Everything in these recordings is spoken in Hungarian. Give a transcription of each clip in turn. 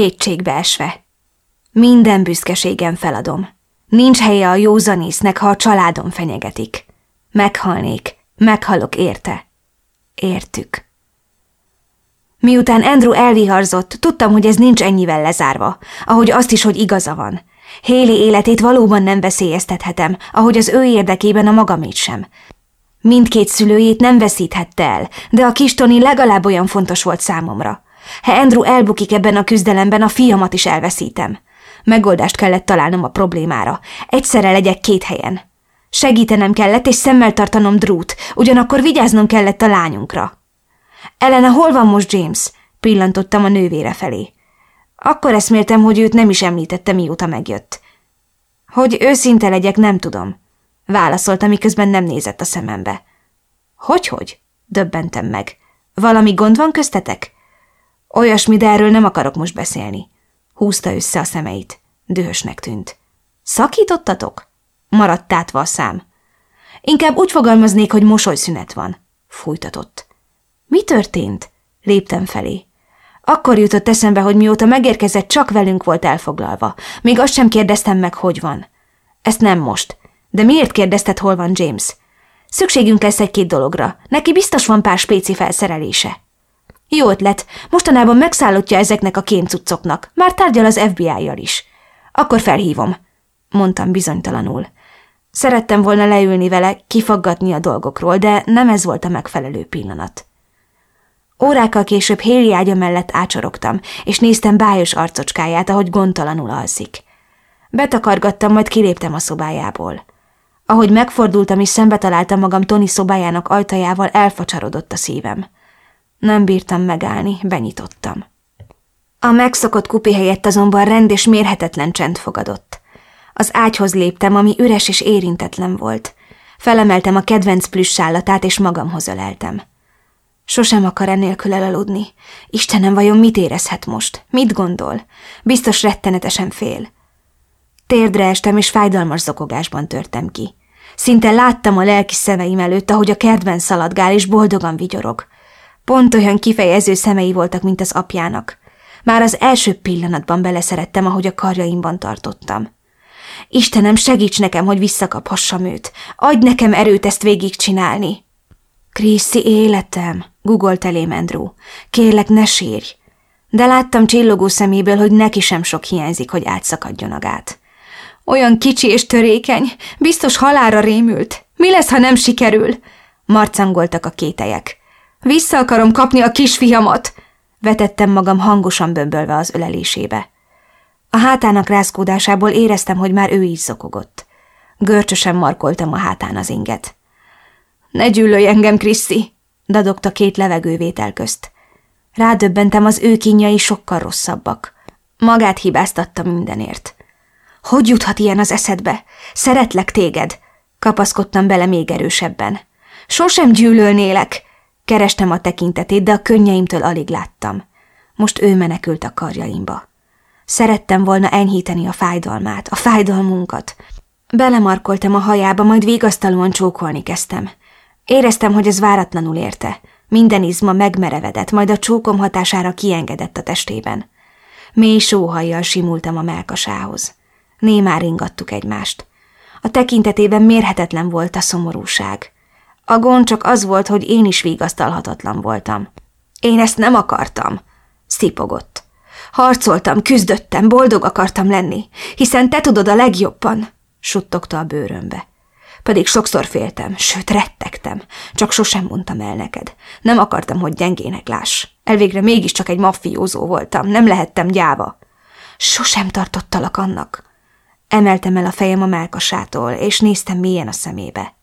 kétségbe esve. Minden büszkeségem feladom. Nincs helye a józanésznek, ha a családom fenyegetik. Meghalnék, meghalok érte. Értük. Miután Andrew elviharzott, tudtam, hogy ez nincs ennyivel lezárva, ahogy azt is, hogy igaza van. Héli életét valóban nem veszélyeztethetem, ahogy az ő érdekében a magamét sem. Mindkét szülőjét nem veszíthette el, de a kis Tony legalább olyan fontos volt számomra. Ha Andrew elbukik ebben a küzdelemben, a fiamat is elveszítem. Megoldást kellett találnom a problémára. Egyszerre legyek két helyen. Segítenem kellett, és szemmel tartanom Drút, ugyanakkor vigyáznom kellett a lányunkra. Elena, hol van most James? Pillantottam a nővére felé. Akkor eszméltem, hogy őt nem is említette, mióta megjött. Hogy őszinte legyek, nem tudom. Válaszolta, miközben nem nézett a szemembe. Hogy-hogy? Döbbentem meg. Valami gond van köztetek? Olyasmi, de erről nem akarok most beszélni. Húzta össze a szemeit. Dühösnek tűnt. Szakítottatok? Maradt tátva a szám. Inkább úgy fogalmaznék, hogy mosolyszünet van. Fújtatott. Mi történt? Léptem felé. Akkor jutott eszembe, hogy mióta megérkezett, csak velünk volt elfoglalva. Még azt sem kérdeztem meg, hogy van. Ezt nem most. De miért kérdezted, hol van James? Szükségünk lesz egy-két dologra. Neki biztos van pár spéci felszerelése. Jó ötlet. Mostanában megszállottja ezeknek a kémcuccoknak. Már tárgyal az FBI-jal is. Akkor felhívom, mondtam bizonytalanul. Szerettem volna leülni vele, kifaggatni a dolgokról, de nem ez volt a megfelelő pillanat. Órákkal később Héli ágya mellett ácsorogtam, és néztem bájos arcocskáját, ahogy gondtalanul alszik. Betakargattam, majd kiléptem a szobájából. Ahogy megfordultam és szembe találtam magam Tony szobájának ajtajával, elfacsarodott a szívem. Nem bírtam megállni, benyitottam. A megszokott kupi helyett azonban rend és mérhetetlen csend fogadott. Az ágyhoz léptem, ami üres és érintetlen volt. Felemeltem a kedvenc plüssállatát, és magamhoz öleltem. Sosem akar enélkül elaludni. Istenem, vajon mit érezhet most? Mit gondol? Biztos rettenetesen fél. Térdre estem, és fájdalmas zokogásban törtem ki. Szinte láttam a lelki szemeim előtt, ahogy a kertben szaladgál, és boldogan vigyorog. Pont olyan kifejező szemei voltak, mint az apjának. Már az első pillanatban beleszerettem, ahogy a karjaimban tartottam. Istenem, segíts nekem, hogy visszakaphassam őt. Adj nekem erőt ezt végigcsinálni. Kriszi, életem, gugolt elém Andrew. Kérlek, ne sírj. De láttam csillogó szeméből, hogy neki sem sok hiányzik, hogy átszakadjon a gát. Olyan kicsi és törékeny, biztos halára rémült. Mi lesz, ha nem sikerül? Marcangoltak a kételyek. Vissza akarom kapni a kisfiamat! Vetettem magam hangosan bömbölve az ölelésébe. A hátának rázkódásából éreztem, hogy már ő is zokogott. Görcsösen markoltam a hátán az inget. Ne gyűlölj engem, Kriszi! dadogta két levegővétel közt. Rádöbbentem, az ő kínjai sokkal rosszabbak. Magát hibáztatta mindenért. Hogy juthat ilyen az eszedbe? Szeretlek téged! Kapaszkodtam bele még erősebben. Sosem gyűlölnélek! Kerestem a tekintetét, de a könnyeimtől alig láttam. Most ő menekült a karjaimba. Szerettem volna enyhíteni a fájdalmát, a fájdalmunkat. Belemarkoltam a hajába, majd vigasztalóan csókolni kezdtem. Éreztem, hogy ez váratlanul érte. Minden izma megmerevedett, majd a csókom hatására kiengedett a testében. Mély sóhajjal simultam a melkasához. Némár ingattuk egymást. A tekintetében mérhetetlen volt a szomorúság. A gond csak az volt, hogy én is vigasztalhatatlan voltam. Én ezt nem akartam, szipogott. Harcoltam, küzdöttem, boldog akartam lenni, hiszen te tudod a legjobban, suttogta a bőrömbe. Pedig sokszor féltem, sőt rettegtem, csak sosem mondtam el neked. Nem akartam, hogy gyengének láss. Elvégre mégiscsak egy maffiózó voltam, nem lehettem gyáva. Sosem tartottalak annak. Emeltem el a fejem a melkasától, és néztem mélyen a szemébe.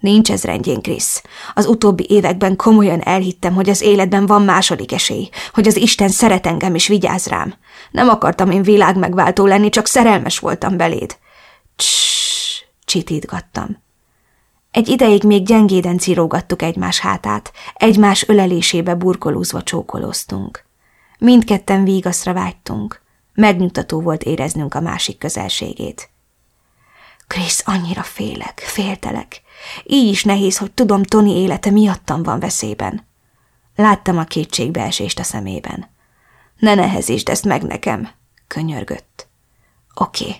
Nincs ez rendjén, Krisz. Az utóbbi években komolyan elhittem, hogy az életben van második esély, hogy az Isten szeret engem és vigyáz rám. Nem akartam én világmegváltó lenni, csak szerelmes voltam beléd. Csss, csitítgattam. Egy ideig még gyengéden cirógattuk egymás hátát, egymás ölelésébe burkolózva csókolóztunk. Mindketten vígaszra vágytunk. Megnyugtató volt éreznünk a másik közelségét. Krisz, annyira félek, féltelek. Így is nehéz, hogy tudom, Tony élete miattam van veszélyben. Láttam a kétségbeesést a szemében. Ne nehezítsd ezt meg nekem, könyörgött. Oké. Okay.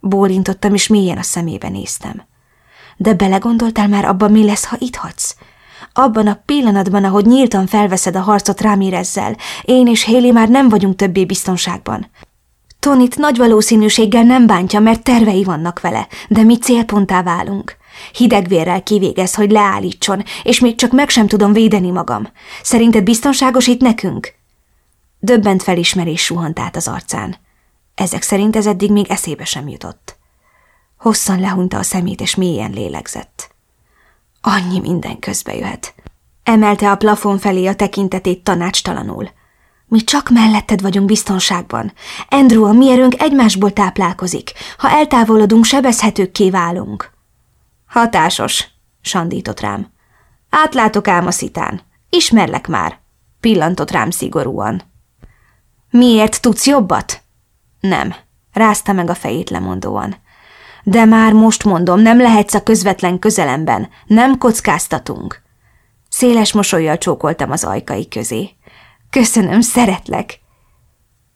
Bólintottam, és mélyen a szemébe néztem. De belegondoltál már abban, mi lesz, ha itt hadsz? Abban a pillanatban, ahogy nyíltan felveszed a harcot Rámirezzel, én és Héli már nem vagyunk többé biztonságban. Tonit nagy valószínűséggel nem bántja, mert tervei vannak vele, de mi célpontá válunk. Hidegvérrel kivégez, hogy leállítson, és még csak meg sem tudom védeni magam. Szerinted biztonságos itt nekünk? Döbbent felismerés suhant át az arcán. Ezek szerint ez eddig még eszébe sem jutott. Hosszan lehunta a szemét, és mélyen lélegzett. Annyi minden közbe jöhet. Emelte a plafon felé a tekintetét tanácstalanul. Mi csak melletted vagyunk biztonságban. Andrew, a mi erőnk egymásból táplálkozik. Ha eltávolodunk, sebezhetőkké válunk. Hatásos, sandított rám. Átlátok ám a szitán. Ismerlek már. Pillantott rám szigorúan. Miért tudsz jobbat? Nem. Rázta meg a fejét lemondóan. De már most mondom, nem lehetsz a közvetlen közelemben. Nem kockáztatunk. Széles mosolyjal csókoltam az ajkai közé. Köszönöm, szeretlek.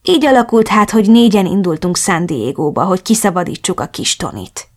Így alakult hát, hogy négyen indultunk San Diego-ba, hogy kiszabadítsuk a kis Tonit.